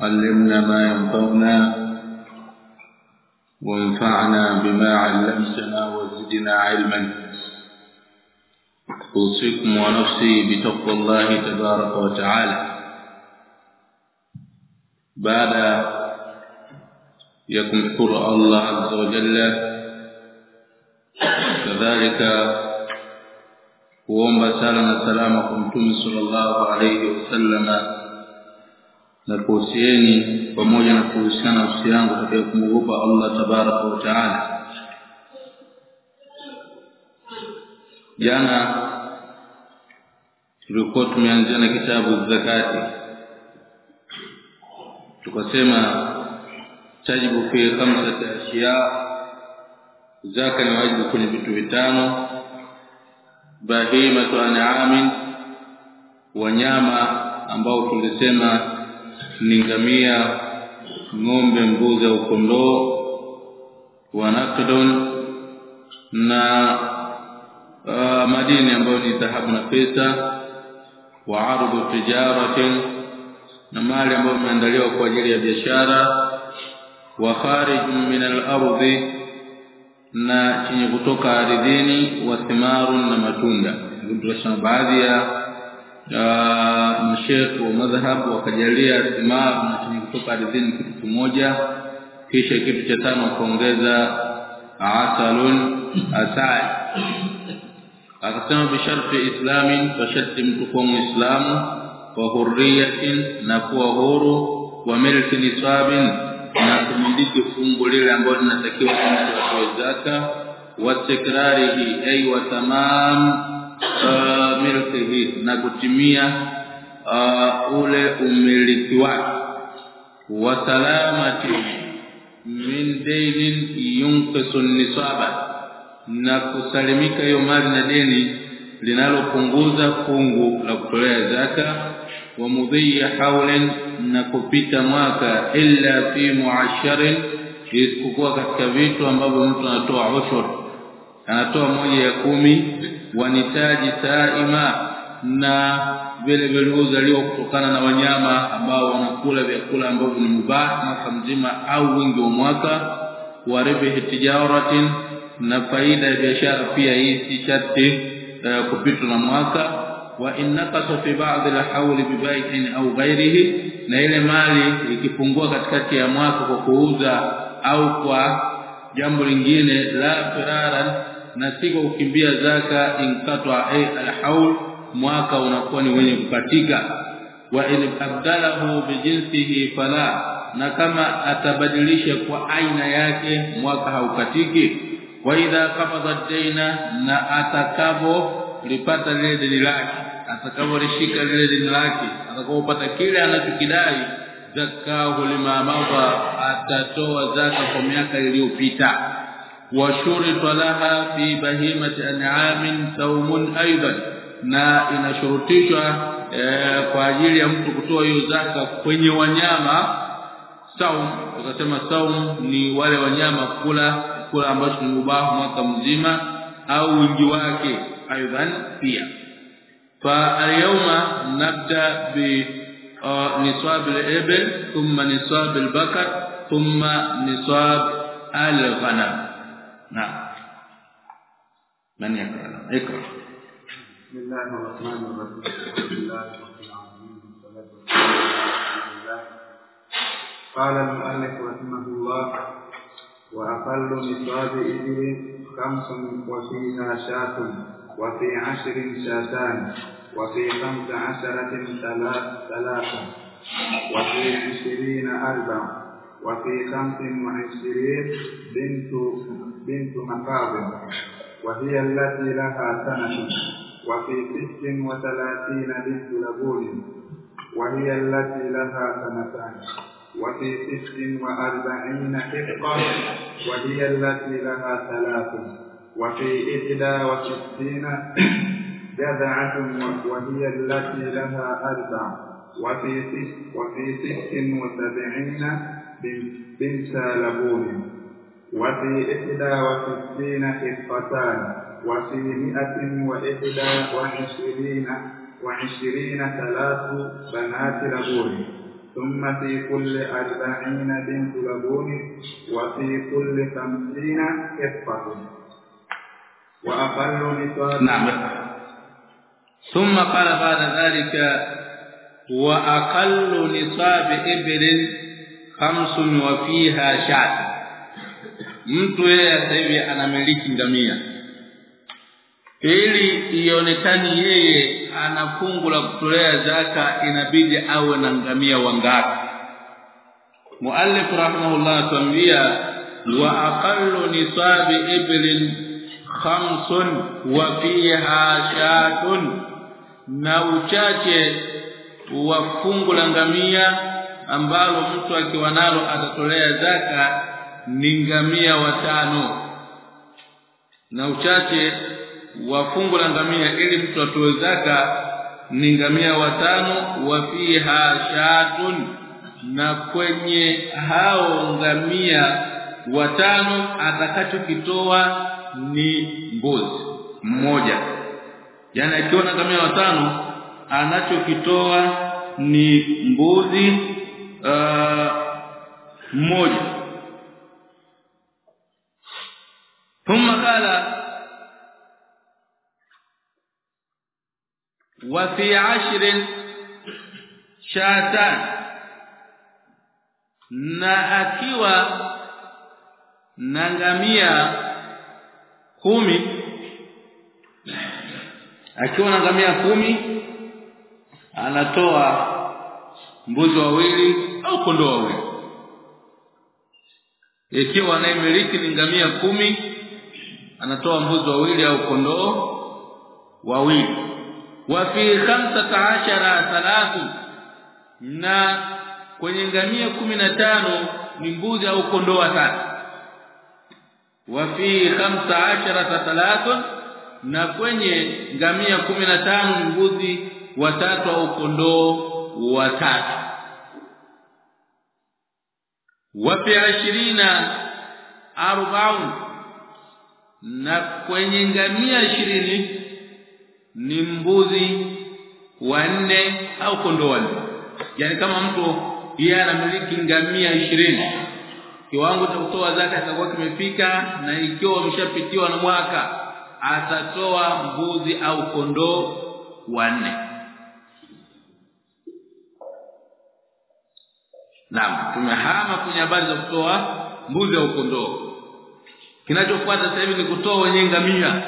علمنا ما ينفعنا وانفعنا بما علمتنا وزدنا علما. أوصيكم ونفسي بتقوى الله تبارك وتعالى. بعد يكمكر الله عز وجل كذلك kuomba sala na salama kwa mtume sallallahu alayhi na kuhusieni pamoja na kuhusiana nafsi yangu katika kumwogopa Allah tabaraka wa taala. Jana tulikuwa tumeanzia na kitabu zakati. Tukasema tajibu fi khamsati ashiya zaka ni wajibu kwenye vitu vitano. Bahimatu an'amin wanyama ambao tulisema ni ngamia ng'ombe mbuzi au kondoo wa naqdun na uh, madini ambayo ni dhahabu na pesa wa ardu tijaratin na mali ambayo imeandaliwa kwa ajili ya biashara wa kharij min al-ardi na chenye kutoka ardhini wa thimarun na matunda. Ndio baadhi ya mashekh wa madhhab wakajalia thimar na kutoka ardhini kitu kimoja. Kisha kitu cha tano wakaongeza asalun asai. Akasema bisharti islamin kwa sharti mtu kuwa wa hurriyatin na kuwa huru wa milki nisabin na kumiliki fungu lile ambalo linatakiwa mtu atoe zaka wa tikrarihi ay wa tamam. Uh, milkihi na kutimia uh, ule umiliki wake. Wa salamati min dainin yunqisu nisaba na kusalimika hiyo mali na deni linalopunguza fungu la kutolea zaka wa mudhiya hawlan na kupita mwaka illa fi muasharin isipokuwa katika vitu ambavyo mtu anatoa ushuru anatoa moja ya kumi wanitaji saima na vile vile uzalio kutokana na wanyama ambao wanakula vyakula ambavyo ni mubah mwaka mzima au wingi wa mwaka wa ribihi tijaratin na faida ya biashara pia hii si sharti uh, kupitwa na mwaka. Wa innaqasa fi ba'd al-hawl bi bai'in au ghairihi na ile mali ikipungua katikati ya mwaka kwa kuuza au kwa jambo lingine la firaran na si kukimbia zaka inkatwa ay al-hawl mwaka unakuwa ni wenye kukatika. Wa in abdalahu bi jinsihi fala na kama atabadilisha kwa aina yake mwaka haukatiki. Wa idha qabada daina na atakavo lipata lile deni lake atakavolishika lile deni lake atakapopata kile anachokidai zakahu lima atatoa zaka kwa miaka iliyopita wa shurita laha fi bahimati an'amin saumun aidan na inashurutishwa e, kwa ajili ya mtu kutoa hiyo zaka kwenye wanyama saum ukasema saum ni wale wanyama kula kula ambacho ni mubahu mwaka mzima au wingi wake aidan pia فاليوم نبدا بنصاب الابل ثم نصاب البقر ثم نصاب الغنم نعم من يقرا اقرا بسم الله الرحمن الرحيم الحمد لله رب العالمين والصلاه والسلام على رسول الله قال المؤلف رحمه الله واقل نصاب ابل خمس وفيها شاة وفي عشر شاتان وفي خمس عشرة ثلاثة وفي عشرين أربع وفي خمس وعشرين بنت بنت مقابل وهي التي لها سنة وفي ست وثلاثين بنت لبون وهي التي لها سنتان وفي ست وأربعين حقة وهي التي لها ثلاث وفي إحدى وستين جذعة وهي التي لها أربع وفي ست وفي ست وسبعين بنت لبون وفي إحدى وستين حقتان وفي مئة وإحدى وعشرين وعشرين ثلاث بنات لبون ثم في كل أربعين بنت لبون وفي كل خمسين حقة وأقل نصاب نعم ثم قال بعد ذلك وأقل نصاب إبل خمس وفيها شعب mtu yeye sasa hivi anamiliki ngamia. Ili ionekane yeye ana fungu la kutolea zaka inabidi awe na ngamia wangapi. Muallif rahimahullah tuambia wa aqallu nisabi iblin khamsun wa fiha shatun. Na uchache wa fungu la ngamia ambalo mtu akiwa nalo atatolea zaka ni ngamia watano. Na uchache wa fungu la ngamia ili mtu atoe zaka ni ngamia watano wa fiha shatun na kwenye hao ngamia watano atakachokitoa ni mbuzi mmoja. Yani akiona ngamia watano anachokitoa ni mbuzi uh, mmoja ثم قال وفي عشر شاتان na akiwa na ngamia kumi akiwa na ngamia kumi anatoa mbuzi wawili au kondoo wawili ikiwa anayemiliki ni ngamia kumi anatoa mbuzi wawili au kondoo wawili. Wa fi 15 thalathu na kwenye ngamia tano ni mbuzi au kondoo watatu. Wa fi 15 thalathu na kwenye ngamia tano mbuzi watatu au kondoo watatu. Wa fi 20 arba'un na kwenye ngamia ishirini ni mbuzi wanne au kondoo. Wanne yani kama mtu yeye anamiliki ngamia ishirini kiwango cha kutoa zaka kitakuwa kimefika na ikiwa wameshapitiwa na mwaka atatoa mbuzi au kondoo wanne Naam tumehama kwenye habari za kutoa mbuzi au kondoo kinachofuata sasa hivi ni kutoa wenye ngamia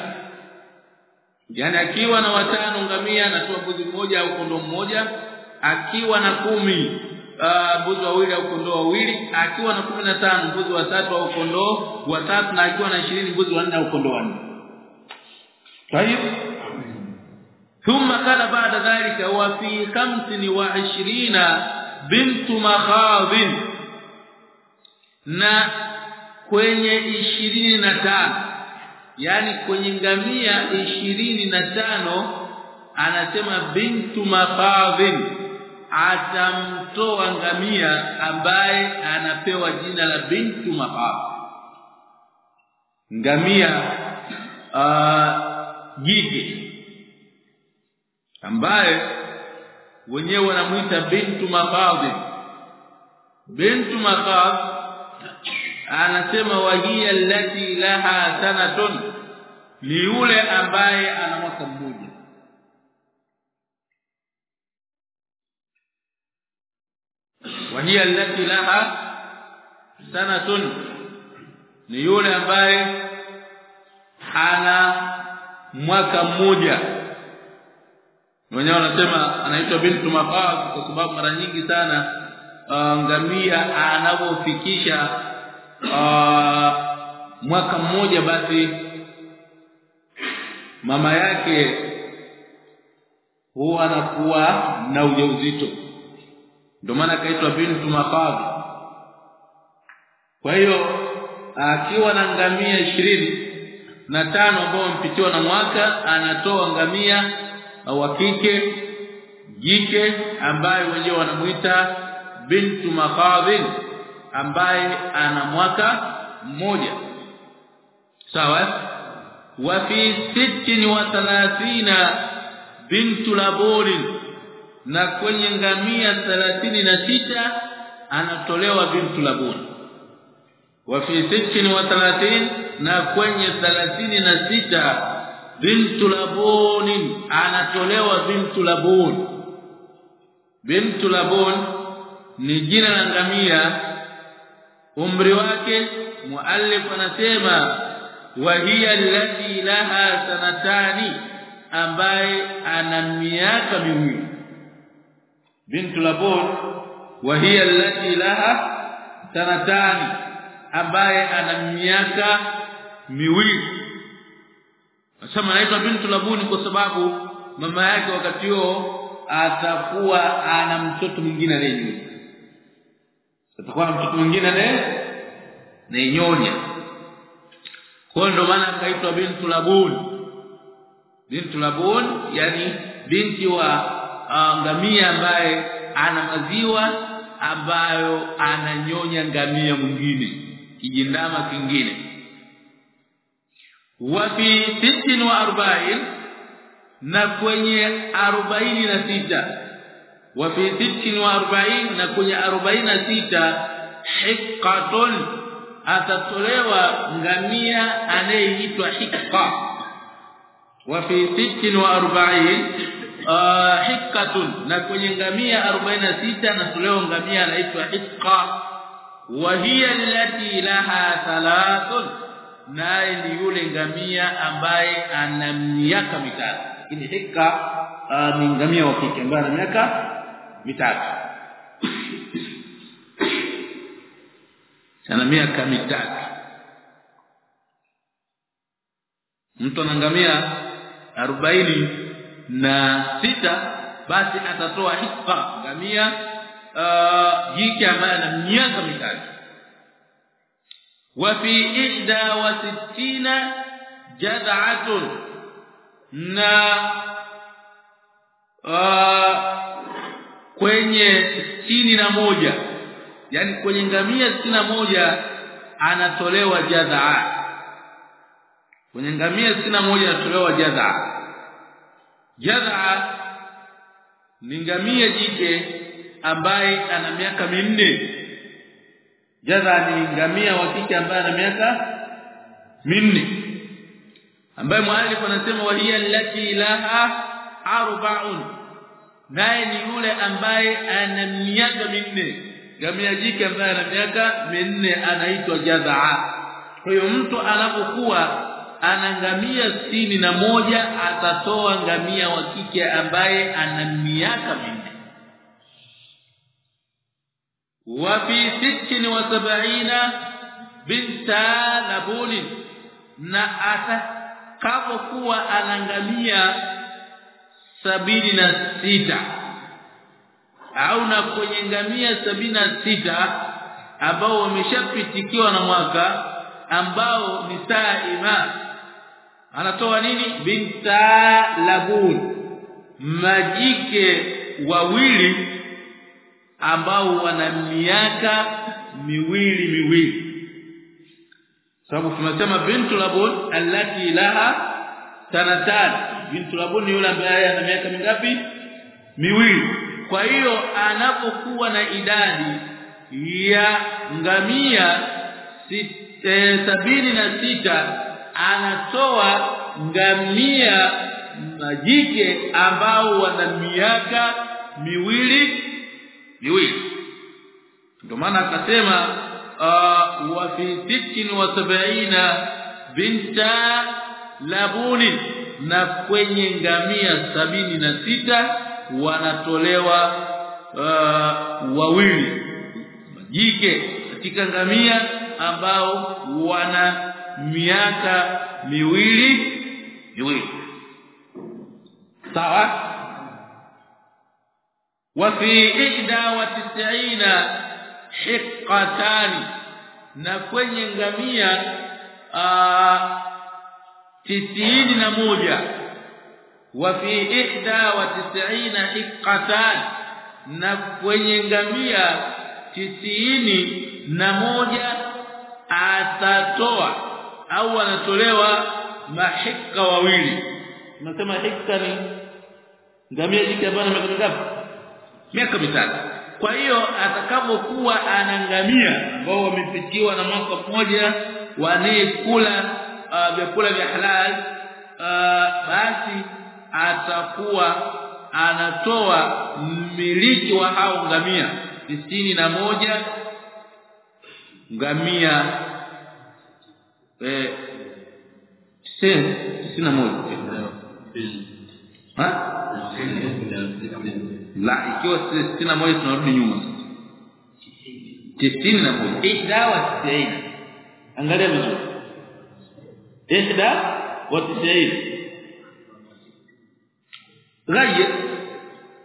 yani akiwa na watano ngamia anatoa mbuzi mmoja au kondoo mmoja akiwa na kumi mbuzi wawili au kondoo wawili akiwa na kumi na tano mbuzi watatu au kondoo watatu na akiwa na ishirini mbuzi wanne au kondoo wanne طيب ثم قال بعد ذلك وفي 25 بنت مخاض na kwenye ishirini na tano. Yani kwenye ngamia ishirini na tano anasema bintu mafadhin. Atamtoa ngamia ambaye anapewa jina la bintu mafadhil ngamia uh, jike ambaye wenyewe wanamuita bintu mafadhil bintu mafadh anasema wahiya allati laha sanatun. Ni yule ambaye ana mwaka mmoja. Wahiya allati laha sanatun. Ni yule ambaye ana mwaka mmoja. Wenyewe anasema anaitwa bintu mafaa kwa sababu mara nyingi sana uh, ngamia anapofikisha uh, mwaka mmoja basi mama yake huwa anakuwa na ujauzito. Ndio maana kaitwa bintu mafadhi kwa hiyo akiwa na ngamia ishirini na tano ambao mpitiwa na mwaka anatoa ngamia wa kike jike ambaye wenyewe wanamuita bintu makhadhin ambaye ana mwaka mmoja. Sawa? Wa fi sittin wa thalathina bintu laborin na kwenye ngamia thelathini na sita anatolewa bintu labuni wa fi sittin wa thalathin na kwenye thelathini na sita bintu labuni anatolewa bintu labuni bintu labuni ni jina la ngamia umri wake muallif anasema wa hiya allati laha sanatani ambaye ana miaka miwili. Bintu labon wa hiya allati laha sanatani ambaye ana miaka miwili. Nasema anaitwa bintu labuni kwa sababu mama yake wakati huo atakuwa ana mtoto mwingine anayenyuka atakuwa na mtoto mwingine anayenyonya kwa ndo maana akaitwa bintu labun. Bintu labun yani binti wa uh, ngamia ambaye ana maziwa ambayo ananyonya ngamia mwingine kijindama kingine. Wa fi 46 na kwenye 46 wa fi 46 na kwenye 46 hiqqatun atatolewa ngamia anayeitwa hiqqa wa fi 46 uh, hiqqatun na kwenye ngamia 46 anatolewa ngamia anaitwa hiqqa wa hiya allati laha thalathun naye ni yule ngamia ambaye ana miaka mitatu. Lakini hika uh, ni ngamia wa kike ambaye ana miaka mitatu. Sana miaka mitatu. Mtu anangamia arobaini na sita basi atatoa hisfa ngamia uh, jike ambaye ana miaka mitatu. Wa fi ihda wa sittina jad'atun. Na uh, kwenye sitini na moja. Yani kwenye ngamia sitini na moja anatolewa jadhaa kwenye ngamia sitini na moja anatolewa jadhaa jadhaa ni ngamia jike ambaye ana miaka minne. Jadhaa ni ngamia wa kike ambaye ana miaka minne. Ambaye mwalifu anasema wa hiya allati laha arba'un naye ni yule ambaye ana miaka minne. Gamia jike ambaye ana miaka minne anaitwa jadhaa hiyo mtu anapokuwa ana ngamia sitini na moja atatoa ngamia wa kike ambaye ana miaka minne. Wa fi sittin wa binta nabuli na atakapokuwa ana ngamia sabini na sita. Au na kwenye ngamia sabini na sita ambao wameshapitikiwa na mwaka ambao ni saima anatoa nini? Binta labun. Majike wawili ambao wana miaka miwili miwili. Sababu tunasema bintu labun allati laha sanatan bintu labuni yule ambaye ana miaka mingapi? Miwili. Kwa hiyo anapokuwa na idadi ya ngamia site, sabini na sita anatoa ngamia majike ambao wana miaka miwili miwili. Ndio maana akasema uh, wa fi sittin wa sab'ina binta labuni na kwenye ngamia sabini na sita wanatolewa uh, wawili jike katika ngamia ambao wana miaka miwili miwili sawa وفي 91 حقتان na kwenye ngamia tisini na moja. Wa fi ihda wa tisina hiqatan na kwenye ngamia tisini na moja atatoa au anatolewa mahika wawili. Tunasema hika ni ngamia jike na miaka mingapi? Miaka mitatu. Kwa hiyo atakapokuwa anangamia ambao wamepitiwa na mwaka mmoja wanayekula vyakula vya halal uh, basi atakuwa anatoa mmiliki wa hao ngamia tisini na moja. Ngamia eh tisini na moja. Ha la ikiwa sitini na moja tunarudi nyuma tisini na moja. Ihda wa tisini angalia vizuri ihda wa tisini غير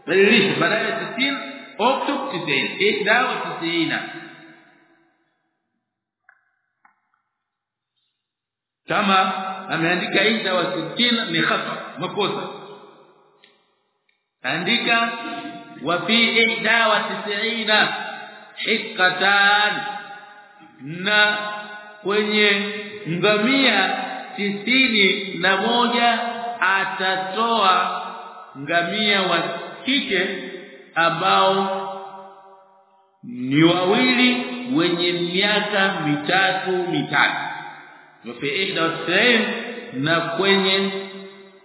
بليش بدل 60 اكتب 90 91 kama ameandika ihda wa 60 ni khata makosa andika wa fi ihda wa 90 hikatan na kwenye ngamia tisini na moja atatoa ngamia wa kike ambao ni wawili wenye miaka mitatu mitatu. Na kwenye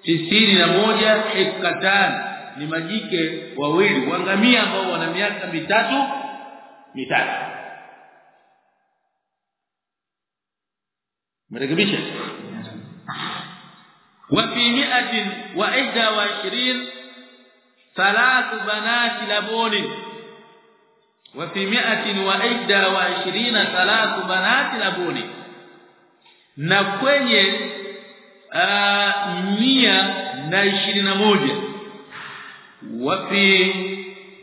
tisini na moja hikatan ni majike wawili wangamia ambao wana miaka mitatu mitatu. Mrekebisha وفي مئة وإحدى وعشرين ثلاث بنات لبون وفي مئة وإحدى وعشرين ثلاث بنات لبون na kwenye mia na ishirini na moja wafi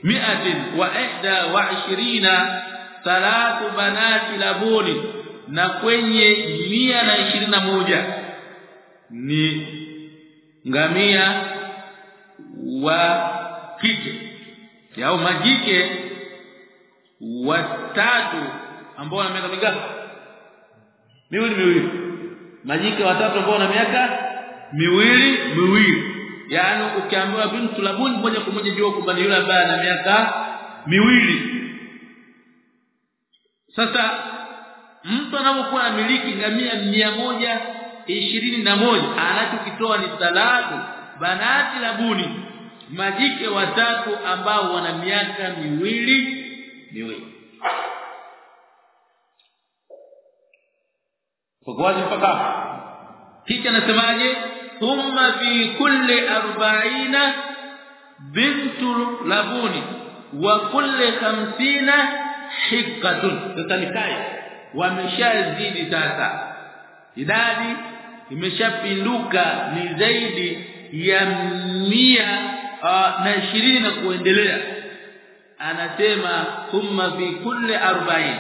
miatin wa ihda wa ishirina thalathu banati labuni na kwenye mia na ishirini na moja ni ngamia wa kike au majike watatu ambao wana miaka mingapi? Miwili miwili. Majike watatu ambao wana miaka miwili miwili. Yaani ukiambiwa bintu labuni moja kwa moja jua kwamba yule ambaye ana miaka miwili. Sasa mtu anapokuwa anamiliki ngamia mia moja moja. Anachokitoa ni salatu banati labuni majike watatu ambao wana miaka miwili miwili. Kwa wazi mpaka kisha nasemaje thumma fi kulli 40 bintu labuni wa kulli 50 hikatun sasa nikai wameshazidi sasa. Idadi imeshapinduka ni zaidi ya mia uh, na ishirini na kuendelea. Anasema thumma fi kulli 40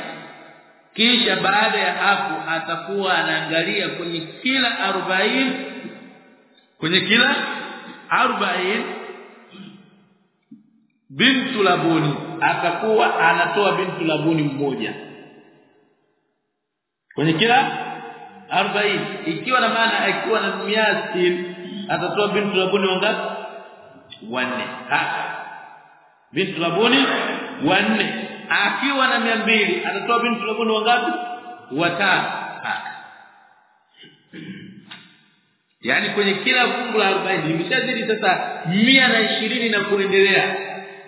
kisha baada ya hapo atakuwa anaangalia kwenye kila 40 kwenye kila 40 bintu labuni. Atakuwa anatoa bintu labuni mmoja. Kwenye kila 40 ikiwa na maana akiwa na miasi atatoa bintu labuni wangapi? Wanne. Haka bintu labuni wanne. Akiwa na mia mbili atatoa bintu labuni wangapi? Watano. Yaani kwenye kila fungu la 40 imeshazidi sasa mia na ishirini na kuendelea.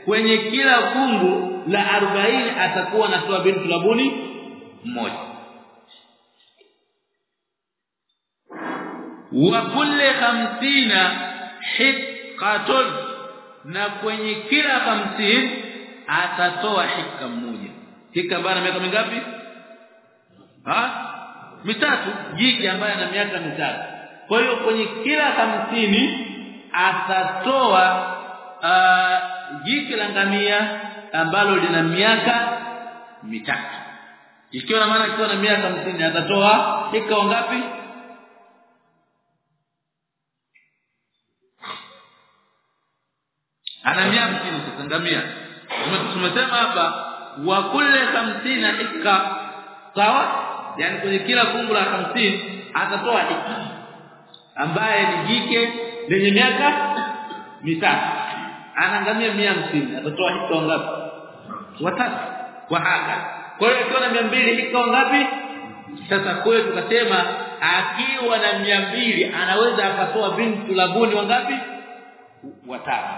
Kwenye kila fungu la 40 atakuwa anatoa bintu labuni mmoja wa kulli 50 hiqqatun na kwenye kila 50 atatoa hika mmoja hika bana miaka mingapi? Ha? Mitatu. Jiki ambaye ana miaka mitatu. Kwa hiyo kwenye kila hamsini atatoa uh, jike la ngamia ambalo lina miaka mitatu. Ikiwa na maana ikiwa na miaka 50 atatoa hika ngapi ana miaka 50 sasa ngamia tumesema hapa wa kulli 50 hika sawa? Yani kwenye kila fungu la 50 atatoa hika ambaye ni jike lenye miaka mitatu. Anaangamia 150 atatoa hika ngapi watatu. Kwa haka kwa hiyo akiwa na 200 hika ngapi sasa kwetu tukasema akiwa na 200 anaweza akatoa bintu labuni wangapi? Watano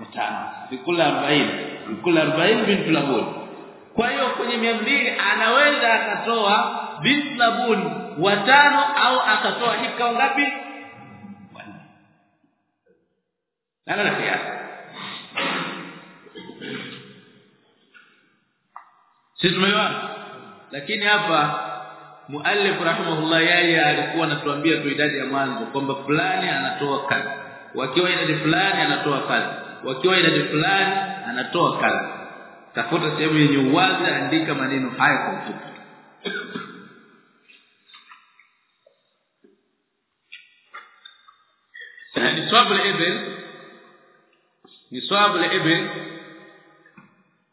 watano bikula 40 bikula 40 bintu labun. Kwa hiyo kwenye 200 anaweza akatoa bintu labun watano au akatoa hika ngapi nana na kiasi? Sisi tumeelewana? Lakini hapa muallif rahimahullah yeye alikuwa anatuambia tu idadi ya mwanzo kwamba fulani anatoa kazi. Wakiwa idadi fulani anatoa kazi wakiwa idadi fulani anatoa kazi. Tafuta sehemu yenye uwazi andika maneno haya kwa ufupi. Ni swabu al-ibn ni swabu al-ibn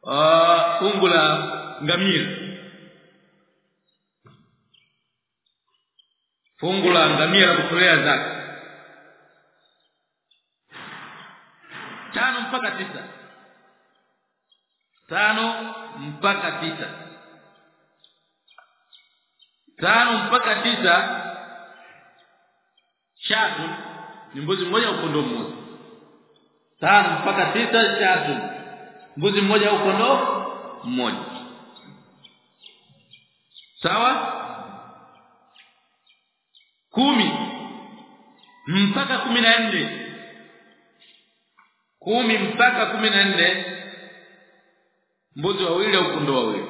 ah fungu la ngamia. Fungu la ngamia la kutolea zaka tano mpaka tisa. Tano mpaka tisa. Tano mpaka tisa. Shatu ni mbuzi mmoja au kondoo mmoja. Tano mpaka tisa shatu mbuzi mmoja au kondoo mmoja. Sawa? Kumi. Mpaka kumi na nne kumi mpaka kumi na nne mbuzi wawili au kondoo wawili?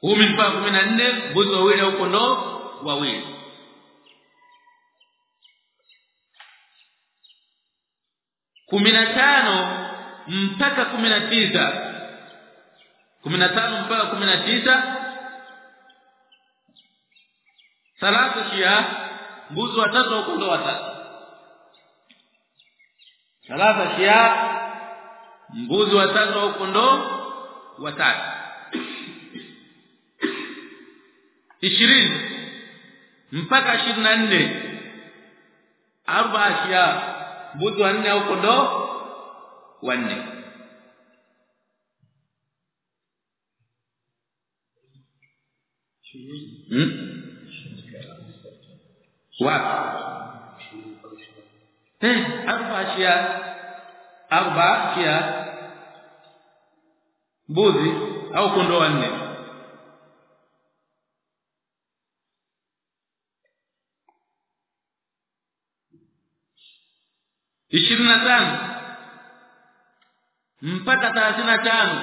Kumi mpaka kumi na nne mbuzi wawili au kondoo wawili? Kumi na tano mpaka kumi na tisa. Kumi na tano mpaka kumi na tisa. Salatu shia mbuzi watatu au kondoo watatu thalatha shia mbuzi watatu au kondoo watatu ishirini mpaka ishirini na nne. Arba shia mbuzi wanne au kondoo wanne hmm? wapi arba shia arba mbuzi au kondoo wanne. Ishirini na tano. Mpaka thelathini na tano.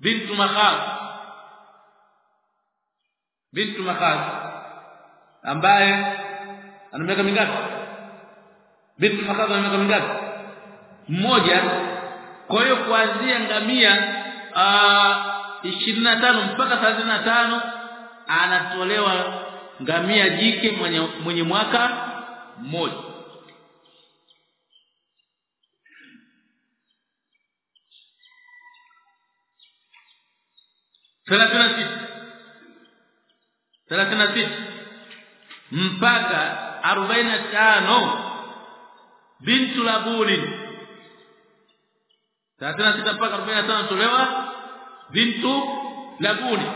Bintu makhaz. Bintu makhaz ambaye ana miaka mingapi bintu Fakadha miaka mingapi mmoja. Kwa hiyo kuanzia ngamia na tano mpaka tano anatolewa ngamia jike mwenye mwenye mwaka mmoja. thelathini na sita. thelathini na sita. Mpaka arobaini na tano bintu na sita mpaka arobaini na tano tolewa bintu labuni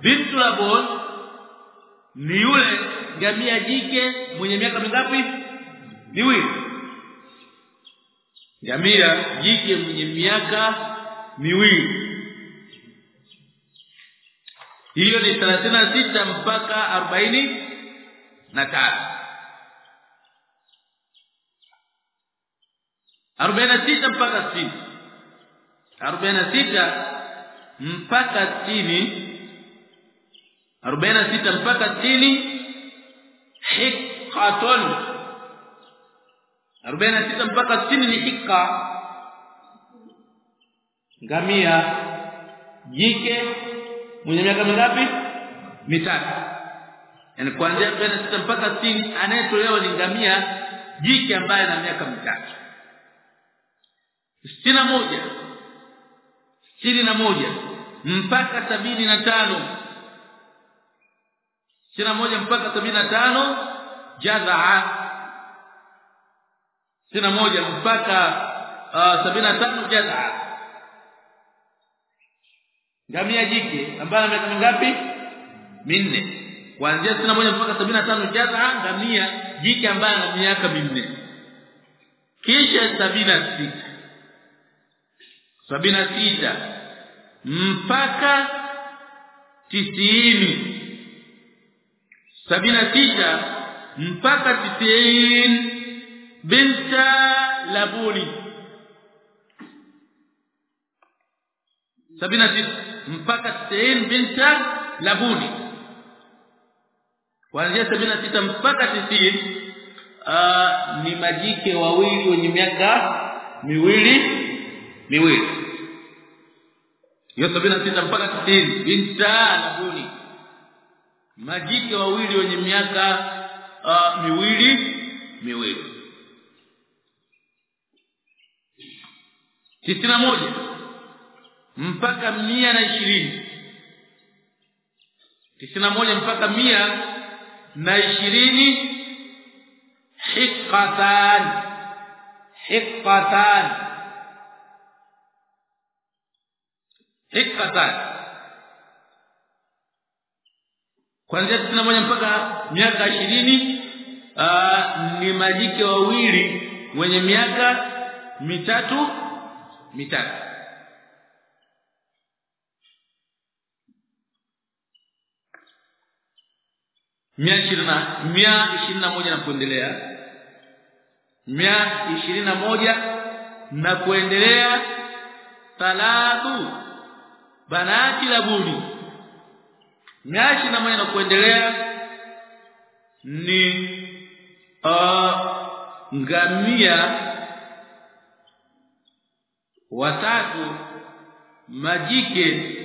bintu labun ni yule ngamia jike mwenye miaka mingapi? Miwili ngamia jike mwenye miaka miwili. Hiyo ni 36 mpaka 40 na tatu 46 mpaka 60 46 mpaka 60 46 mpaka 60 hikatun 46 mpaka 60 ni hikka. Ngamia jike mwenye miaka mingapi? Mitatu. Yani kuanzia 46 mpaka 60 anayetolewa ni ngamia jike ambaye ana miaka mitatu 61 61 mpaka sabini na tano. Sitina moja mpaka sabini na tano jazaa sitina moja mpaka uh, sabini na tano jazaa ngamia jike ambaye ana miaka mingapi? Minne. Kuanzia sina moja mpaka sabini na tano jazaa ngamia jike ambaye ana miaka minne. Kisha sabini na sita sita. Mpaka tisini. Sabina tisa mpaka tisini. Binta labuni. Sabina sita. Mpaka tisini. Binta labuni. Kuanzia sabina sita mpaka tisini ni majike wawili wenye miaka miwili miwili hiyo na sita mpaka tisini binta labuni majike wawili wenye miaka uh, miwili miwili. Tisini moja. Mpaka mia na ishirini. Tisini moja mpaka mia na ishirini. Hiqatan hiqatan hiqatan kuanzia 61 mpaka miaka ishirini ni majike wawili wenye miaka mitatu mitatu. Mia ishirini na moja na kuendelea. Mia ishirini na moja na kuendelea thalathu banati labuni mia ishirini na moja na kuendelea ni uh, ngamia watatu majike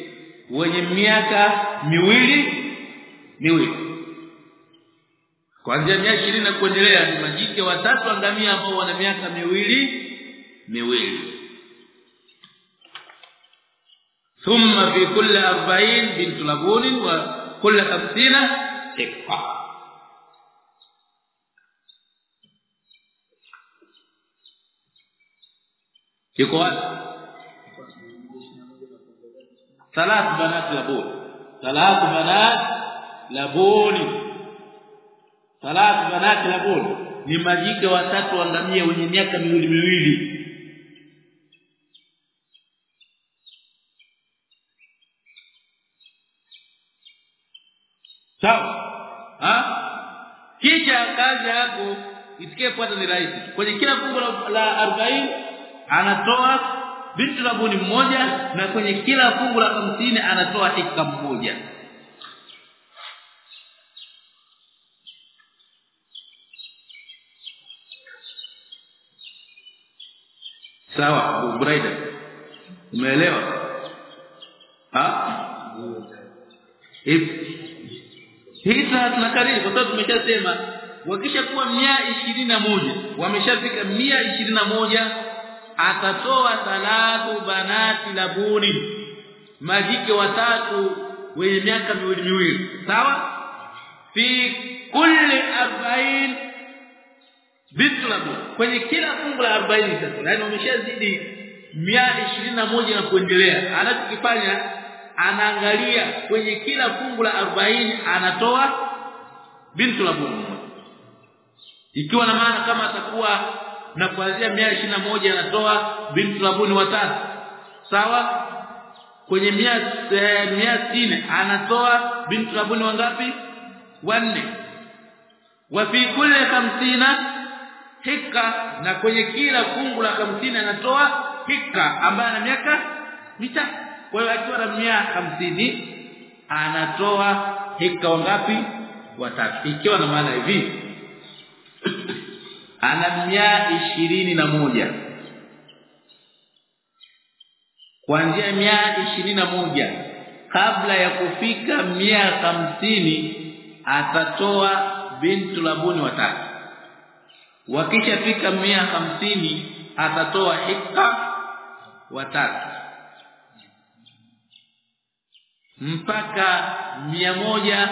wenye miaka miwili miwili. Kuanzia miaka ishirini na kuendelea ni majike watatu angamia ambao wana miaka miwili miwili ثم في كل 40 بنت لبون وكل 50 حقه kiko wapi ثلاث بنات لبون ثلاث بنات لبون ثلاث بنات لبون ni majike watatu wa ngamia wenye miaka miwili miwili Sawa? Ha? Kisha kazi yako itakayofuata ni rahisi. Kwenye kila fungu la 40 anatoa bintu labuni mmoja na kwenye kila fungu la 50 anatoa hika mmoja. Sawa ubraida umeelewa? Ha hisa tunakariri kwa sababu tumeshasema wakisha kuwa mia ishirini na moja wameshafika na moja atatoa salatu banati labuni. Majike watatu wenye miaka miwili miwili. Sawa? Fi kulli 40 bitlabu kwenye kila fungu la 40 sasa yani na moja na kuendelea. Anachokifanya anaangalia kwenye kila fungu la 40 anatoa bintu la Mungu. Ikiwa na maana kama atakuwa na kuanzia mia moja anatoa bintu la buni watatu. Sawa? Kwenye mia eh, mia sitini anatoa bintu la buni wangapi? Wanne. Wa fi kulli 50 hika na kwenye kila fungu la 50 anatoa hika ambaye ana miaka mitatu kwa hiyo akiwa na miaka hamsini anatoa hika ngapi? Watatu. Ikiwa na maana hivi ana mia ishirini na moja. Kuanzia miaka moja kabla ya kufika miaka hamsini atatoa bintu labuni watatu. Wakishafika hamsini atatoa hika watatu mpaka moja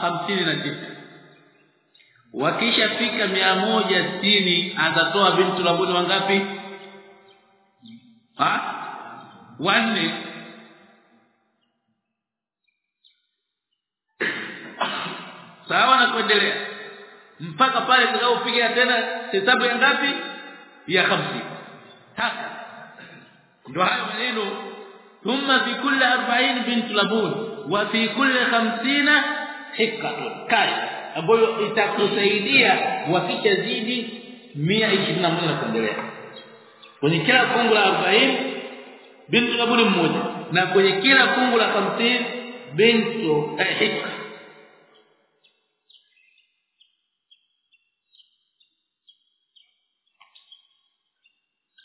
hamsini na tisa. Wakishafika atatoa bintu labuni wangapi? Ha? Wanne. Sawa na kuendelea. Mpaka pale tutakapopiga tena hesabu ya ngapi? Ya 50 haka. Ndio hayo maneno thumma في kulli 40 bint labun wa fi kulli 50 hikatun kai ambayo itakusaidia wakishazidi 121 na kuendelea. Kwenye kila fungu la 40 bintu labuni mmoja. Na kwenye kila fungu la 50 bintu eh, hikka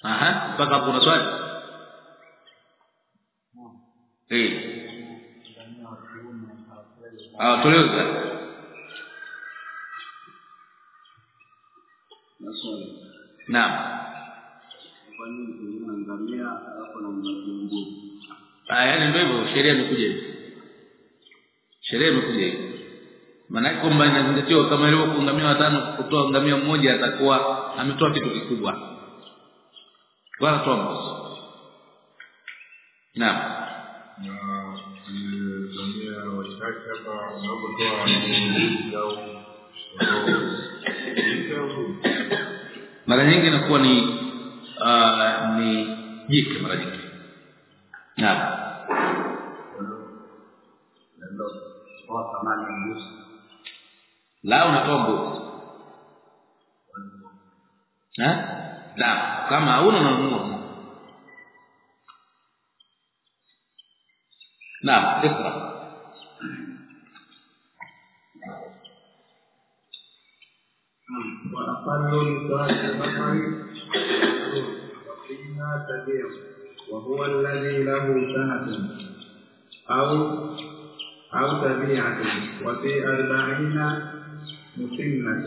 aha mpaka kuna swali eh ah toleo naam. Ah yani ndio hivyo sheria imekuja hivi. Sheria imekuja hivi. Maana kwamba inazingatiwa kama ilivyo kuangamia watano kutoa ngamia mmoja atakuwa ametoa kitu kikubwa. Wala toa naam mara nyingi inakuwa ni uh, ni jike mara nyingi. La unatoa mbuzi. La kama hauna unanunua. Naam ikra وأقل نطاق البقر وفيها تبيع وهو الذي له سنة أو أو تبيعة. وفي أربعين مسنة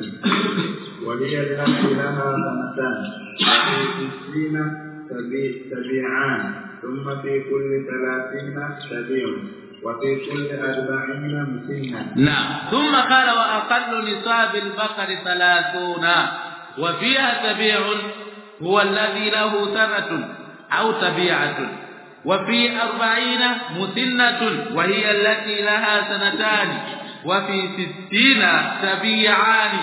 وهي التي لها سنتان وفي ستين تبي- تبيعان. ثم في كل ثلاثين تبيع. وفي كل أربعين مسنة نعم. ثم قال وأقل نصاب البقر 30 وفيها تبيع هو الذي له سنة أو تبيعه وفي أربعين مسنة وهي التي لها سنتان وفي ستين تبيعان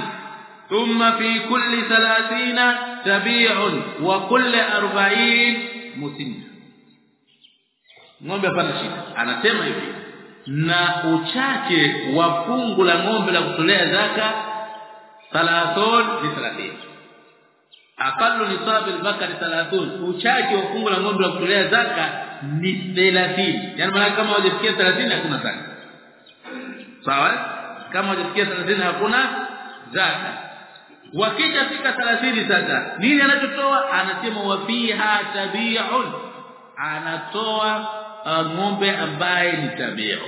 ثم في كل ثلاثين تبيع وكل أربعين مسنة. Ng'ombe hapana shida. Anasema hivi na uchache wa fungu la ng'ombe la kutolea zaka 30 ni 30 aqallu nisab al-bakari 30 uchache wa fungu la ng'ombe la kutolea zaka ni 30 yani maana kama hujafikia 30 hakuna zaka. Sawa? Kama hujafikia 30 hakuna zaka. Wakija fika 30 sasa nini anachotoa? Anasema wa fiha tabi'un. Anatoa ng'ombe ambaye ni tabio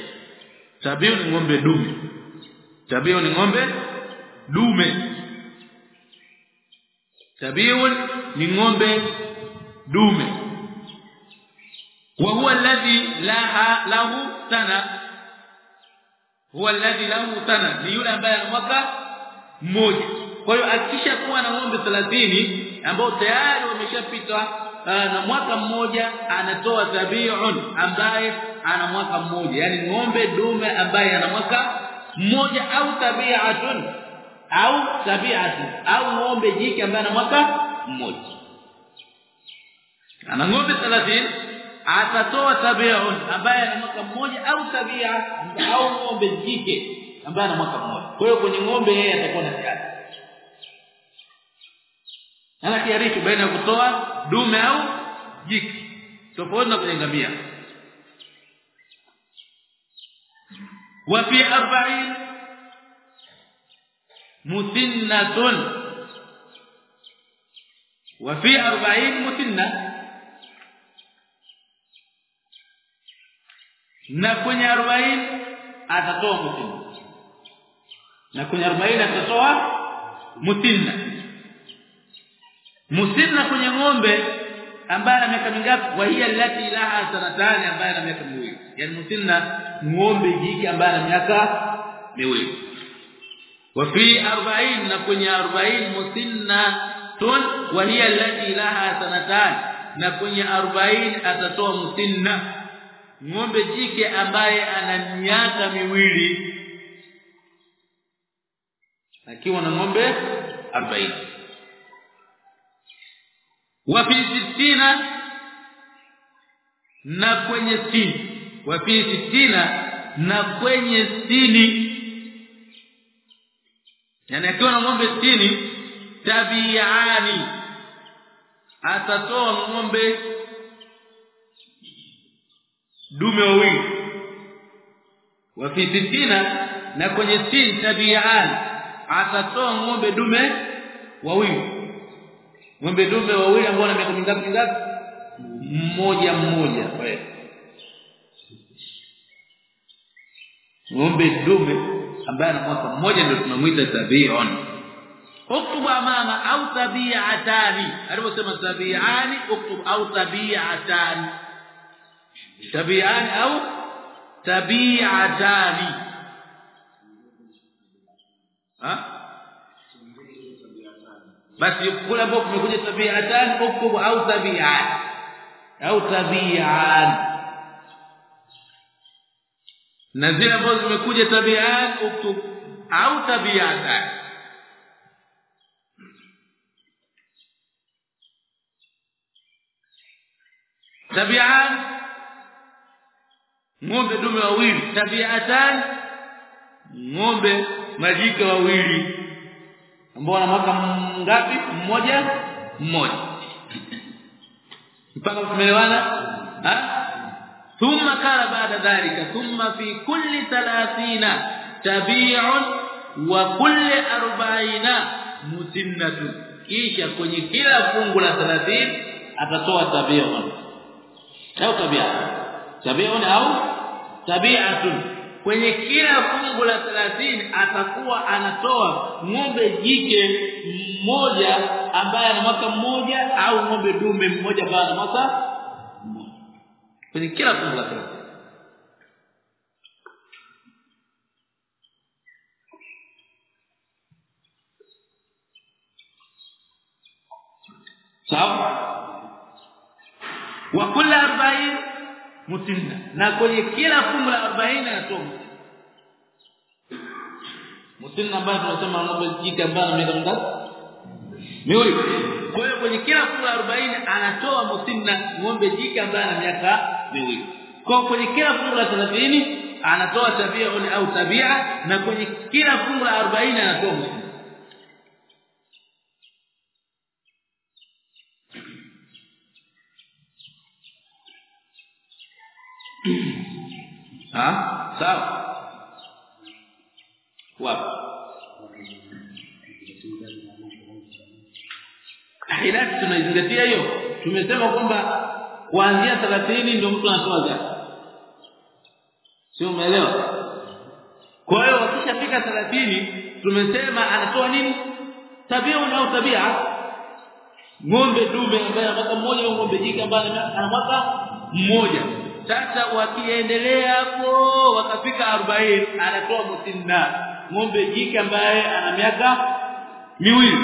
tabio ni ng'ombe dume. Tabio ni ng'ombe dume. Tabio ni ng'ombe dume. Wa huwa alladhi laha lahu sana huwa alladhi lahu sana ni yule ambaye mwaka mmoja. Kwa hiyo akisha kuwa na ng'ombe 30 ambao tayari wameshapita na mwaka mmoja anatoa tabi'un ambaye ana mwaka mmoja. Yani ng'ombe dume ambaye ana mwaka mmoja au tabi'atun au tabi'atun au ng'ombe jike ambaye ana mwaka mmoja. Ana ng'ombe 30 atatoa tabi'un ambaye ana mwaka mmoja au tabi'a au ng'ombe jike ambaye ana mwaka mmoja. Kwa hiyo kwenye ng'ombe yeye atakuwa na kiasi ana kiarifu baina ya kutoa dume au jiki. Tofauti na kujengamia ngamia wa fi 40 musinnatun wa fi 40 musinna na kwenye 40 atatoa musinna na kwenye 40 atatoa musinna musinna kwenye ng'ombe ambaye ana miaka mingapi? Wa hiya allati laha sanatani ambaye ana miaka miwili. Yani musinna ng'ombe jiki ambaye ana miaka miwili. Wa fi 40 na kwenye 40 musinna tun wa hiya allati laha sanatani na kwenye 40 atatoa musinna ng'ombe jike ambaye ana miaka miwili akiwa na ng'ombe 40 wa fi 60 na kwenye 60 wa fi 60 na kwenye 60 yani akiwa na ng'ombe 60 tabiani. Atatoa ng'ombe dume wawili. Wa fi 60 na kwenye 60 tabiani. Atatoa ng'ombe dume wawili ng'ombe dume wawili ambao na miaka mingapi mingapi? Mmoja mmoja. Ng'ombe dume ambaye ana mwaka mmoja ndio tunamuita tabi'un uktuba amama au tabi'atani aliposema tabi'ani uktub au tabi'atani tabi'ani au tabi'atani ha? Basi kule ambapo kumekuja tabi'atan uktub au tabi'an au tabi'an na zile ambazo zimekuja tabi'an uktub au tabi'atan? Tabi'an ng'ombe dume wawili. Tabi'atan? Ng'ombe majike wawili ambao wana mwaka ngapi? Mmoja? Mmoja. Mpaka tumeelewana ha? Thumma kala baada dhalika thumma fi kulli 30 tabi'un wa kulli 40 musinnatun kisha kwenye kila fungu la 30 atatoa tabi'un. Au tabia? Tabi'un au tabi'atun kwenye kila fungu la 30 atakuwa anatoa ng'ombe jike mmoja ambaye ana mwaka mmoja au ng'ombe dume mmoja ambaye ana mwaka mmoja. Kwenye kila fungu la 30 sawa? Wa kila 40 musinna na kwenye kila fungu la 40 anatoa musinna ambayo tunasema ng'ombe jike ambaye miaka mingapi miwili kwa hiyo kwenye kila fungu la 40 anatoa musinna ng'ombe jike ambaye ana miaka miwili. Kwa kwenye kila fungu la 30 anatoa tabia au tabia. Na kwenye kila fungu la 40 anatoa musinna ha? Sawa. Wapi? Hilati tunaizingatia hiyo. Tumesema kwamba kuanzia 30 ndio mtu anatoa zaka sio umeelewa? Kwa hiyo wakishafika 30 tumesema anatoa nini? Tabia au tabia. Ng'ombe dume ambaye mwaka mmoja au ng'ombe jike ambaye ana mwaka mmoja sasa wakiendelea hapo wakafika 40 anatoa musinna ng'ombe jike ambaye ana miaka miwili.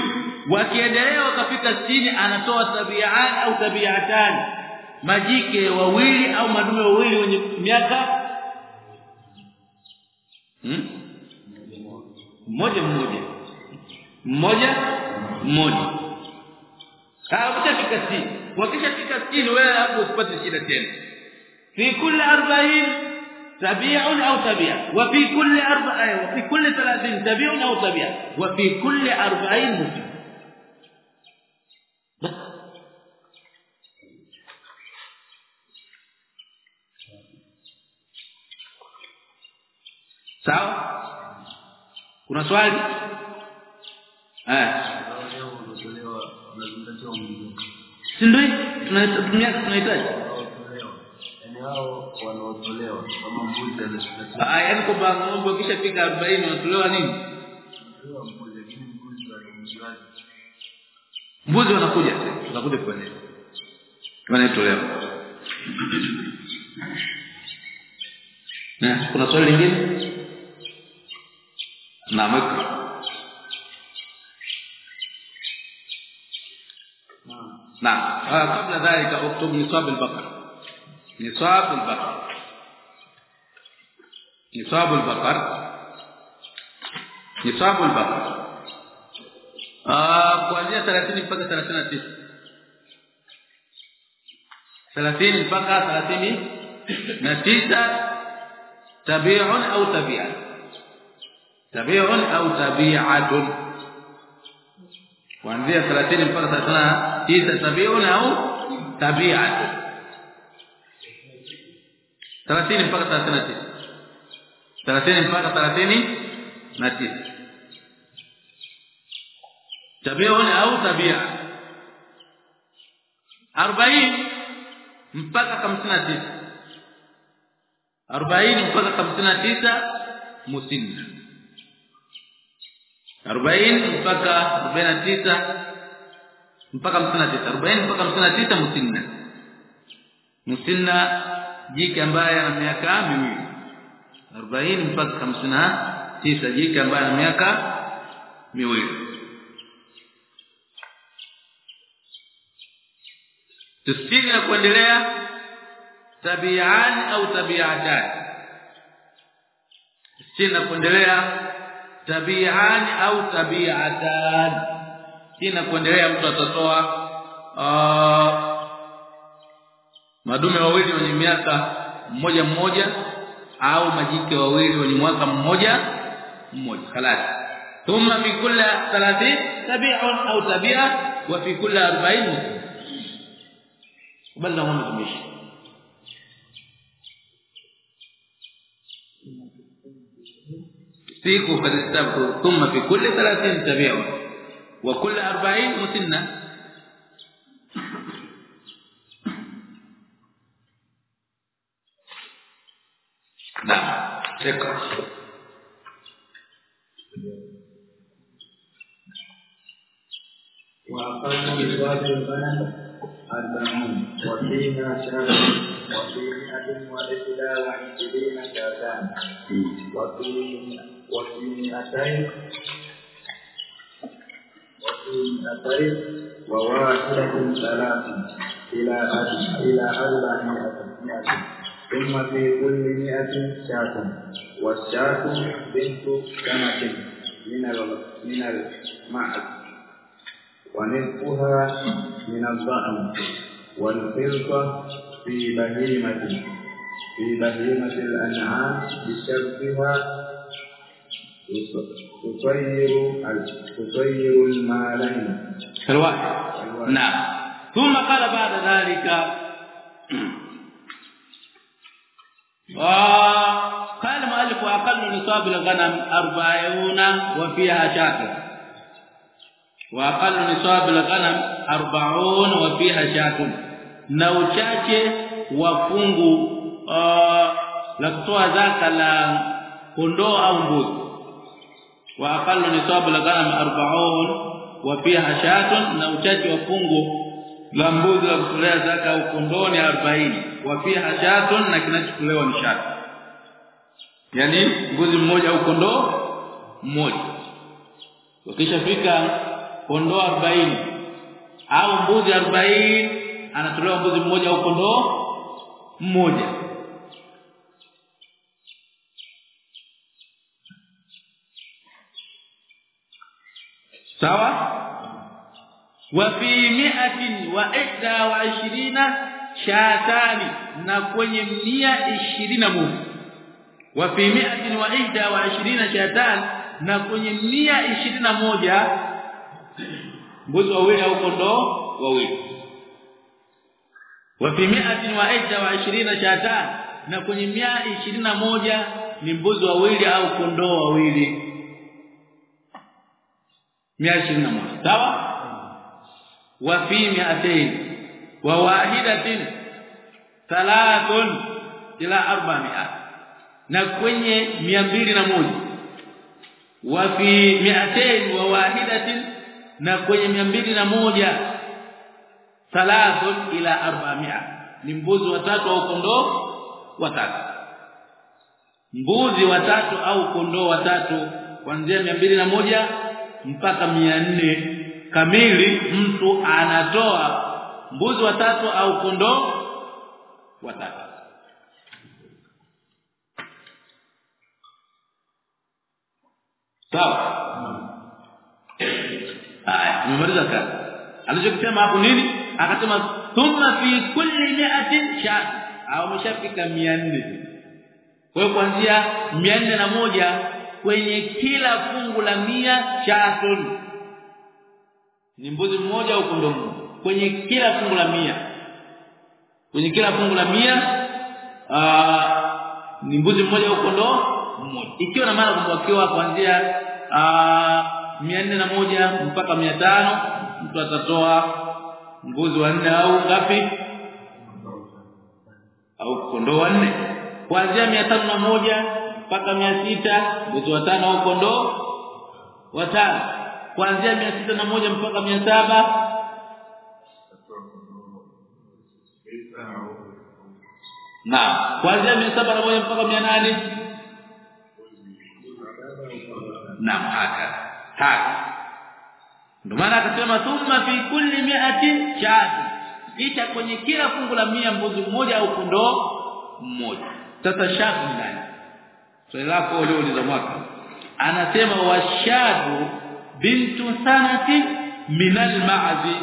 Wakiendelea wakafika 60 anatoa tabi'an au tabi'atan. Majike wawili au madume wawili wenye miaka hmm? mmoja mmoja. Mmoja mmoja. Hakishafika 60 wakishafika 60 wewe hapo usipate shida tena في كل 40 تبيع أو تبيع. وفي كل 40 وفي كل 30 تبيع أو تبيع. وفي كل 40 مسلم sawa kuna swali? Eh. Si ndio? Tunahitaji hao wanaotolewa kama mbuzi anashika ah yani kwamba ng'ombe ukishafika 40 wanatolewa nini mbuzi lakini mbuzi wanamjuaje mbuzi wanakuja wanakuja kwenye wanatolewa na kuna swali lingine na mweka نعم آه قبل ذلك اكتب نصاب البقر نصاب البقر. نصاب البقر. نصاب البقر. آه، اا كوانيا ثلاثين mpaka ثلاثين 30 ثلاثين 39 تبيع أو تبيعه تبيع أو تبيعة. وانذيه 30 ثلاثين 39 تبيع أو تبيعة. 30 mpaka 39 30 mpaka 39 tabi'un au tabi'a? 40 mpaka 59 40 mpaka 59 musinna 40 mpaka 49 mpaka 59 40 mpaka 59 musinna musinna jike ambaye ana miaka miwili. 40 mpaka 59 jike ambaye ana miaka miwili. Tisini na kuendelea tabi'an au tabi'atan. Tisini na kuendelea tabi'an au tabi'atan. Tisini na kuendelea mtu atatoa madume wawili wenye miaka mmoja mmoja au majike wawili wenye mwaka mmoja mmoja خلاص ثم في كل 30 تبيع او تبيع وفي كل 40 بل هم تمشي siku kadistabu thumma fi kulli 30 tabi'u wa kulli 40 musinna na teka وأقل نصاب الغنم أربعون وفيها شاة وفي مئة وإحدى وعشرين شاتان وفي وفي مئتين وفي مئتين وواحدة ثلاث إلى أربع إلى أربعمائة مئة ثم في كل مئة شاة والشاة بنت سنة من ال- من المعز ونصفها من الضأن والخلطة في بهيمة في بهيمة الأنعام بشرطها تصير تصير المالين الواحد نعم ثم قال بعد ذلك وقال المؤلف واقل نصاب الغنم 40 وفيها شاة واقل نصاب الغنم 40 وفيها شاة na uchache wa fungu uh, la kutoa zaka la kondoo au mbuzi wa aqallu nisabu la ghanam 40 wa fiha shatun na uchache wa fungu la mbuzi la kutolea zaka au kondoo ni 40 wa fiha shatun na kinachotolewa ni shati. Yani mbuzi mmoja au kondoo mmoja. Ukishafika kondoo 40 au mbuzi 40 anatolewa mbuzi mmoja au kondoo mmoja. Sawa mia ishirini na moja. Wa fi mi'atin wa ihda wa ishirina shatan na kwenye mia ishirini na moja mbuzi wawili au kondoo wawili. Wa fi mi'atin wa na kwenye mia moja ni mbuzi wawili au kondoo wawili. 121 sawa wa fi 200 wa wahidatin thalathun ila 400 na kwenye 201 wa fi 200 wa wahidatin na kwenye 201 thalathun ila 400 ni mbuzi watatu au kondoo watatu. Mbuzi watatu au kondoo watatu kuanzia moja mpaka nne kamili mtu anatoa mbuzi watatu au kondoo watatu sawa? Haya tumemaliza kazi. Alichokisema hapo nini? Akasema thumma fi kulli mi'atin sha au mshafika 400 kwa hiyo kuanzia moja kwenye kila fungu la mia shatun ni mbuzi mmoja au kondoo mmoja? Kwenye kila fungu la mia. Kwenye kila fungu la mia aa, ni mbuzi mmoja au kondoo mmoja. Ikiwa na maana kwamba wakiwa kuanzia mia na moja mpaka mia tano mtu atatoa mbuzi wa nne au ngapi? Au kondoo wanne kuanzia mia tano na moja mpaka mia sita mbuzi wa tano au kondoo watano kuanzia mia sita na moja mpaka mia saba. Na kuanzia mia saba na moja mpaka mia nane. Na haka haka ndio maana akasema thumma fi kulli miati shati kisha kwenye kila fungu la mia mbuzi mmoja au kondoo mmoja. Sasa ni nani? Swali lako uliouliza mwaka. Anasema washadu bintu sanati min al-ma'zi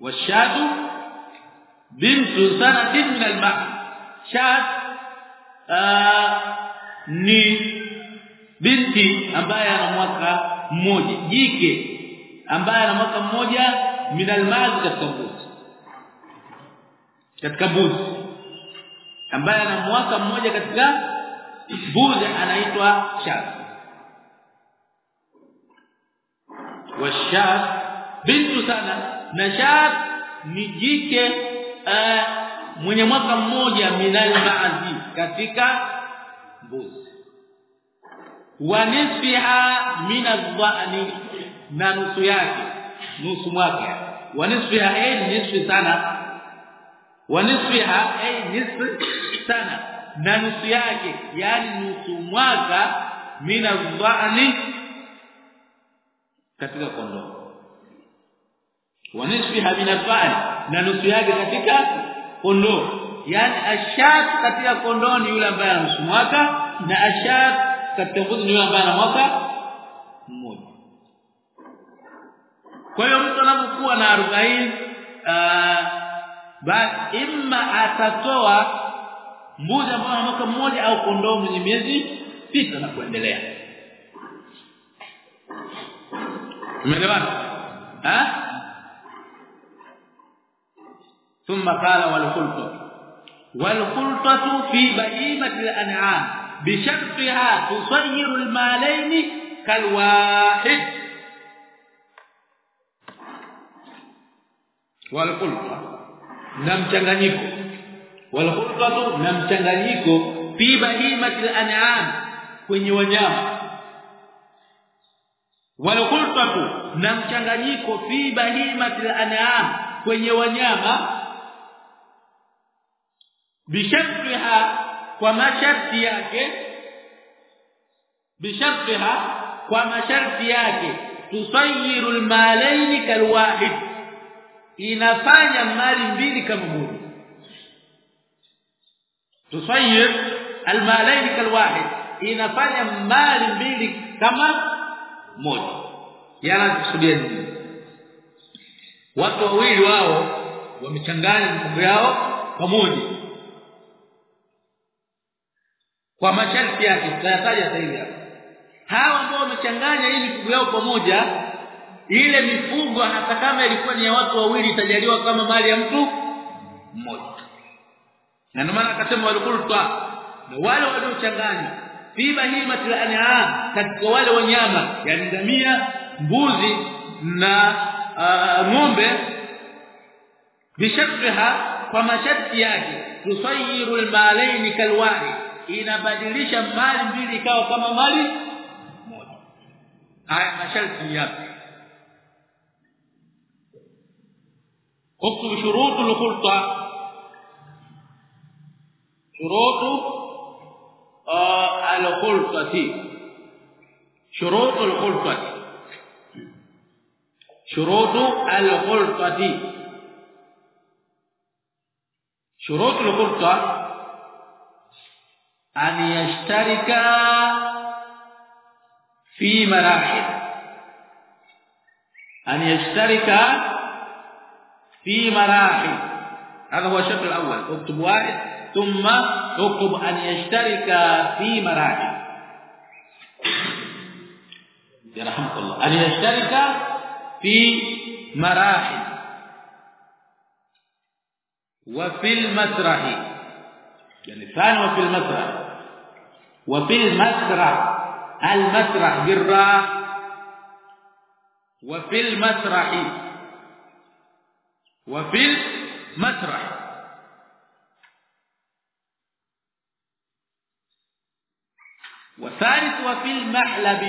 washadu bintu sanati min al-ma'zi shad ni binti ambaye ana mwaka mmoja jike ambaye ana mwaka mmoja min al-ma'zi katika mbuzi katika mbuzi ambaye ana mwaka mmoja katika mbuzi anaitwa shad. Washad bintu sana. Na shaz ni jike uh, mwenye mwaka mmoja minal ba'zi katika mbuzi wa nisfiha min adh-dha'ni na nusu yake nusu mwaka. Wa nisfiha ay nisfi sana. Wa nisfiha ay nisfi sana na nusu yake yani nusu mwaka min adh-dha'ni katika kondoo. Wa nisfiha min na nusu yake katika kondoo. Yani ashat katika kondoo ni yule ambaye nusu mwaka na ashat katika mbuzi ni yule ambaye ana mwaka mmoja. Kwa hiyo mtu anapokuwa na 40 uh, basi imma atatoa mbuzi ambao ana mwaka mmoja au kondoo mwenye miezi sita na kuendelea umeelewana ha ثم قال والخلطة والخلطة في بهيمة الأنعام بشرطها تصير المالين كالواحد والخلطة na mchanganyiko walkhulqatu na mchanganyiko. Fi bahimati al-an'am kwenye wanyama. Walkhulqatu na mchanganyiko. Fi bahimati al-an'am kwenye wanyama. Bishartiha kwa masharti yake. Bishartiha kwa masharti yake. Tusayiru almalain kalwahid. Inafanya mali mbili kama moja tusayir almalaini kalwahid inafanya mali mbili kama moja. Yana kusudia nini? Watu wawili wao wamechanganya mifugo yao pamoja. Kwa masharti yake tutayataja sasa hivi hawa ambao wamechanganya hii mifugo yao pamoja ile mifugo hata kama ilikuwa ni ya watu wawili itajaliwa kama mali ya mtu mmoja na ndio maana akasema walikulta na wale waliochanganya fi bahimatil an'am katika wale wanyama yani ngamia mbuzi na uh, ng'ombe bishartiha kwa masharti yake tusayiru almalain kalwahid inabadilisha mali mbili ikawa kama mali moja haya masharti yapi اكتب شروط الخلطه شروط آه الخلطه شروط الخلطه شروط الخلطه شروط الخلطه أن يشترك في مراحل. أن يشترك في مراحل. هذا هو الشرط الأول. اكتب واحد. ثم اكتب أن يشترك في مراحل يرحمك الله. أن يشترك في مراحل. وفي المسرح. يعني ثاني وفي المسرح. وفي المسرح. المسرح بالراء وفي المسرح. وفي المسرح. وثالث وفي المحلب.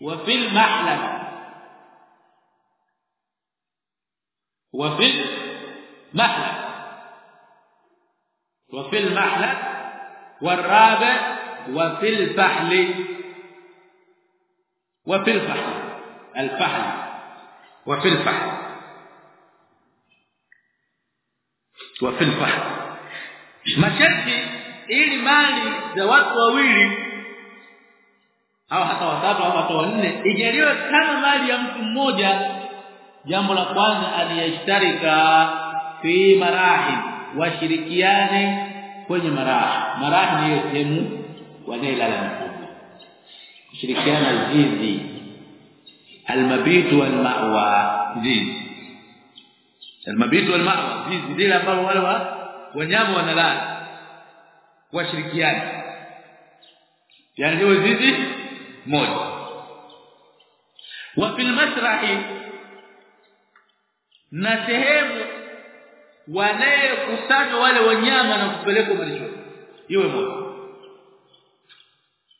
وفي المحلب. وفي المحلب. وفي المحلب. والرابع وفي الفحل. وفي الفحل. الفحل. وفي الفحل. وفي الفحل. masharti ili mali za watu wawili au hata watatu au hata wanne ijaliwe kama mali ya mtu mmoja jambo la kwanza aliyashtarika fi marahim washirikiane kwenye marahi marahi ni sehemu wanailala mkubwa kushirikiana zizi almabitu walmawa zizi. Almabitu walmawa zizi zile ambao wale wa wanyama wanalala washirikiane. Yani hiyo zizi moja. Wa fil masrahi na sehemu wanayekusanywa wale wanyama na kupelekwa malishoni. Iwe moja.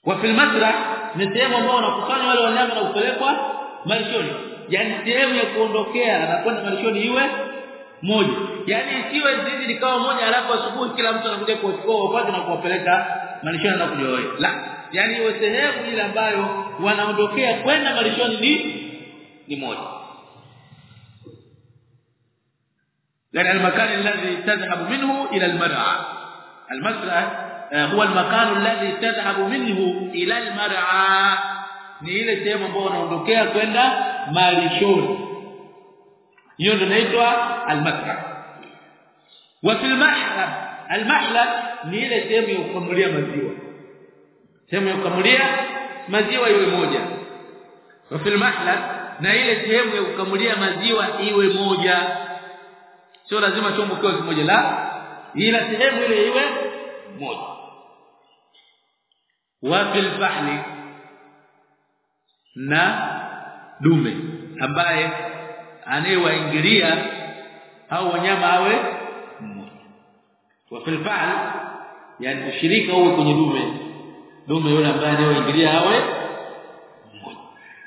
Wa fil masrah ni sehemu ambayo wanakusanywa wale wanyama na kupelekwa malishoni. Yani sehemu ya kuondokea na kwenda malishoni iwe moja yani isiwe zizi likawa moja alafu asubuhi kila mtu anakuja kuwachukua wapate na kuwapeleka malishoni na kujoa la yani iwe sehemu ile ambayo wanaondokea kwenda malishoni ni ni moja يعني المكان الذي تذهب منه إلى المرعى المسرح هو المكان الذي تذهب منه إلى المرعى ni ile sehemu ambayo unaondokea kwenda malishoni hiyo ndio inaitwa al-masrah wa fil al-mahlab ni ile sehemu ya kukamulia maziwa. Sehemu ya kukamulia maziwa iwe moja. Wa fil na ile sehemu ya kukamulia maziwa iwe moja. Sio lazima chombo kiwe kimoja la ila sehemu ile iwe moja. Wa fil na dume ambaye anayewaingilia au wanyama awe fil fahl yani ushirika uwe kwenye dume. Dume yule ambaye anayewaingilia awe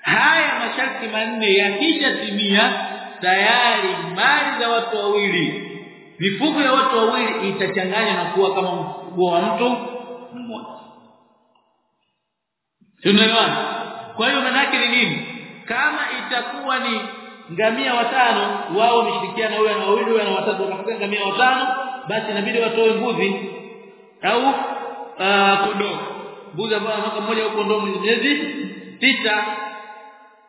haya masharti manne yakijatimia tayari mali za watu wawili mifugo ya watu wawili itachanganywa na kuwa kama mfugo wa mtu mmoja. Tunaelewana kwa hiyo maana yake ni nini? Kama itakuwa ni ngamia watano wao wameshirikiana huyo na wawili huyo na watatu wakafuga ngamia watano basi inabidi watoe mbuzi au uh, kondoo. Mbuzi ambao mwaka mmoja au kondoo miezi sita.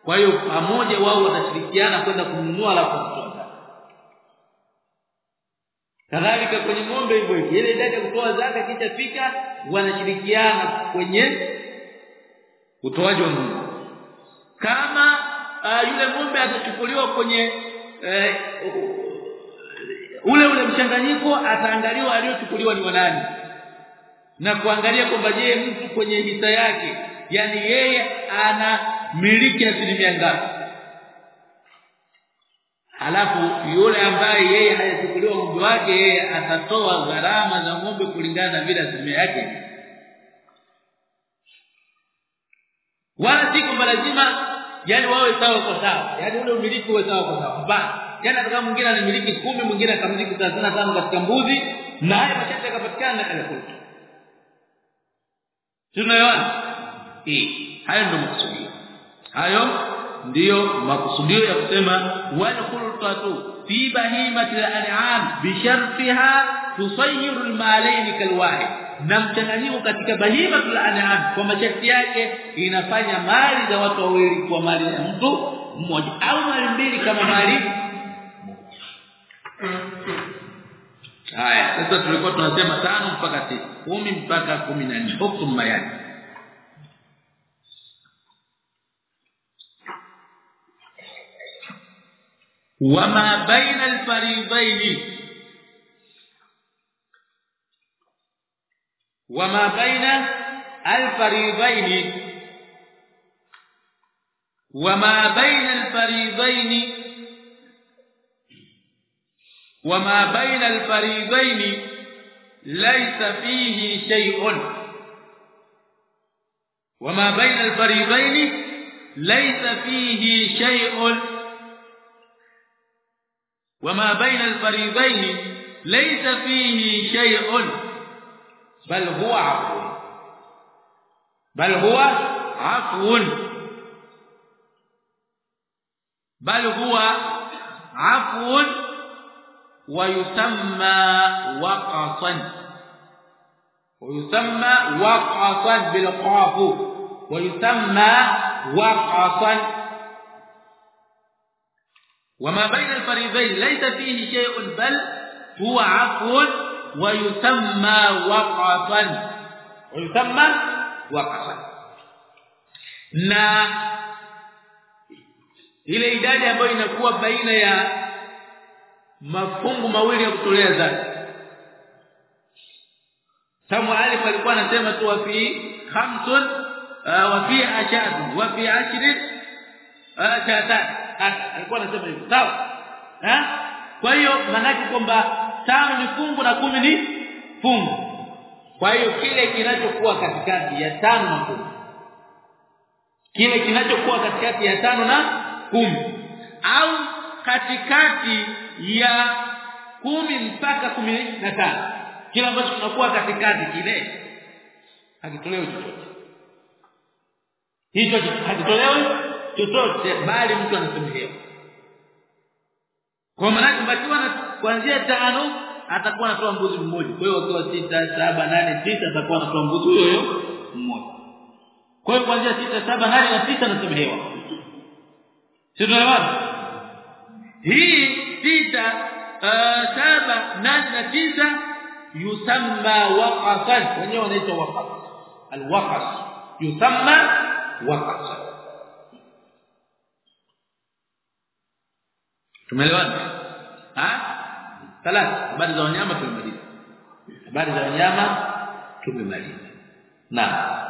Kwa hiyo pamoja wao watashirikiana kwenda kununua alafu kutoa kadhalika kwenye ng'ombe hivyo ile idadi kutoa zaka kisha fika wanashirikiana kwenye utoaji wa ng'ombe kama uh, yule ng'ombe atachukuliwa kwenye uh, ule ule mchanganyiko ataangaliwa aliyochukuliwa ni wanani na kuangalia kwamba je mtu kwenye hisa yake yani yeye ana miliki asilimia ngapi? Alafu yule ambaye yeye hayachukuliwa ng'ombe wake yeye atatoa gharama za ng'ombe kulingana na vile asilimia yake. Wala si kwamba lazima yani wawe sawa kwa sawa. Yani ule umiliki uwe sawa kwa sawa. Hapana yani kama mwingine anamiliki kumi mwingine akamiliki 35 katika mbuzi na haya machache yakapatikana na kale tunayoona eh hayo ndio makusudio. Hayo ndiyo makusudio ya kusema wal khulqatu fi bahimati al-an'am bi shartiha tusayyiru al-malayn na mchanganyiko katika bahimatul an'am kwa masharti yake inafanya mali za watu wawili kwa mali ya mtu mmoja au mali mbili kama mali haya sasa tulikuwa tunasema tano mpaka tisa kumi mpaka kumi na nne. Wama baina alfaridaini. Wama baina alfaridaini. Wama baina alfaridaini. وما بين الفريضين ليس فيه شيء. وما بين الفريضين ليس فيه شيء. وما بين الفريضين ليس فيه شيء. بل هو عفو. بل هو عفو. بل هو عفو. ويسمى وقصا. ويسمى وقصا بالقاف. ويسمى وقصا. وما بين الفريضين ليس فيه شيء بل هو عفو. ويسمى وقفا ويسمى وقفا na ile idadi ambayo inakuwa baina ya mafungu mawili ya kutolea zaka Samu Alif alikuwa anasema tu wafi khamsun wa fi ashad wa fi ashrin ashatan alikuwa anasema hivyo. Sawa? Eh kwa hiyo manake kwamba tano ni fungu na kumi ni fungu. Kwa hiyo kile kinachokuwa katikati ya tano na kumi. Kile kinachokuwa katikati ya tano na kumi. Au katikati ya kumi mpaka kumi na tano. Kile ambacho kinakuwa katikati kile hakitolewi chochote. Hicho hakitolewi chochote bali mtu anasemehewa kwa maana bakiwa na kuanzia tano atakuwa anatoa mbuzi mmoja. Kwa hiyo wakiwa sita saba nane tisa atakuwa anatoa mbuzi huyo mmoja. Kwa hiyo kuanzia sita saba nane na tisa anasemehewa sio tunaelewana hii sita uh, saba nane na tisa yusamma waqasan wenyewe wanaita waqas alwaqas yusamma waqas tumeelewana? Ha? Thalatha habari za wanyama tumemaliza. Habari za wanyama tumemaliza. Naam.